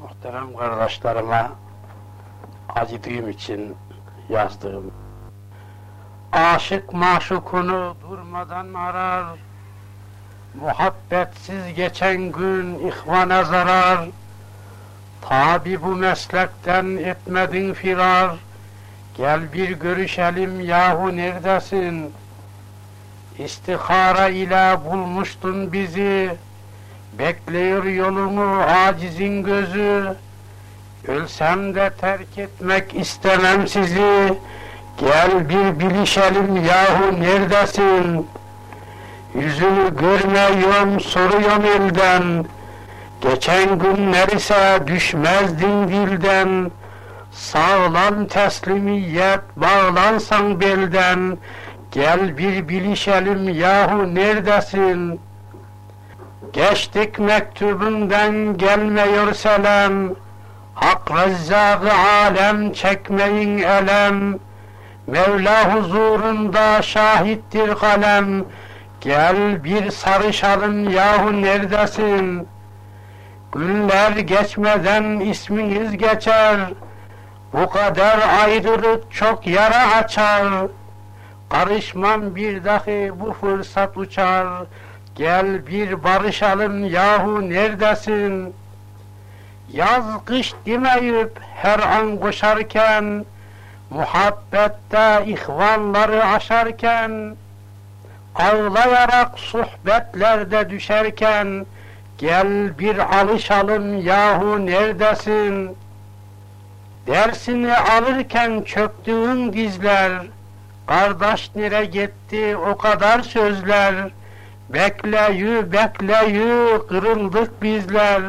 Muhterem kardeşlerime acıdığım için yazdığım Aşık maşukunu durmadan arar Muhabbetsiz geçen gün ihvana zarar Tabi bu meslekten etmedin firar Gel bir görüşelim yahu neredesin? İstihara ile bulmuştun bizi Bekliyor yolunu acizin gözü. Ölsem de terk etmek istemem sizi. Gel bir bilişelim yahu neredesin? Yüzünü görmüyorum soruyorum elden. Geçen günler ise düşmezdin dilden. Sağlam teslimiyet bağlansan belden. Gel bir bilişelim yahu neredesin Geçtik mektubundan gelmiyor selam. Hak rezzâgı alem çekmeyin elem. Mevla huzurunda şahittir kalem. Gel bir sarışalım yahu neredesin? Günler geçmeden isminiz geçer. Bu kadar ayrılık çok yara açar. Karışmam bir dahi bu fırsat uçar Gel bir barışalım yahu neredesin? Yaz kış demeyip her an koşarken, Muhabbette ihvanları aşarken, Ağlayarak sohbetlerde düşerken, Gel bir alışalım yahu neredesin? Dersini alırken çöktüğün dizler, Kardeş nere gitti o kadar sözler, Bekleyü bekleyü kırıldık bizler.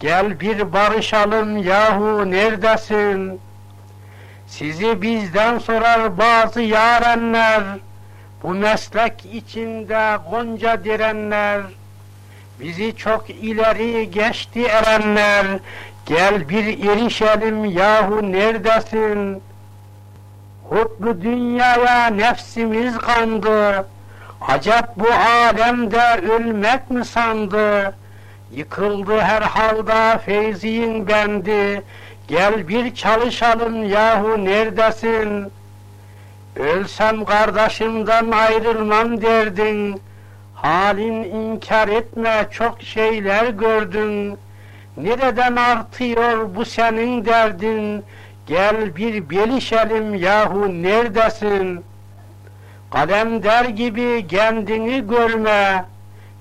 Gel bir barışalım yahu neredesin? Sizi bizden sorar bazı yarenler. Bu meslek içinde gonca direnler. Bizi çok ileri geçti erenler. Gel bir erişelim yahu neredesin? Hutlu dünyaya nefsimiz kandı Acep bu alemde ölmek mi sandı? Yıkıldı her halda feyziyin bendi. Gel bir çalışalım yahu neredesin? Ölsem kardeşimden ayrılmam derdin. Halin inkar etme çok şeyler gördün. Nereden artıyor bu senin derdin? Gel bir belişelim yahu neredesin?'' Kalender gibi kendini görme,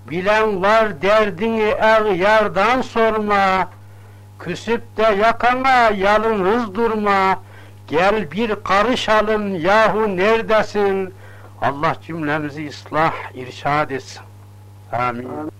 bilen var derdini er yardan sorma. Küsüp de yakana yalnız durma, gel bir karışalım yahu neredesin? Allah cümlemizi ıslah, irşad etsin. Amin.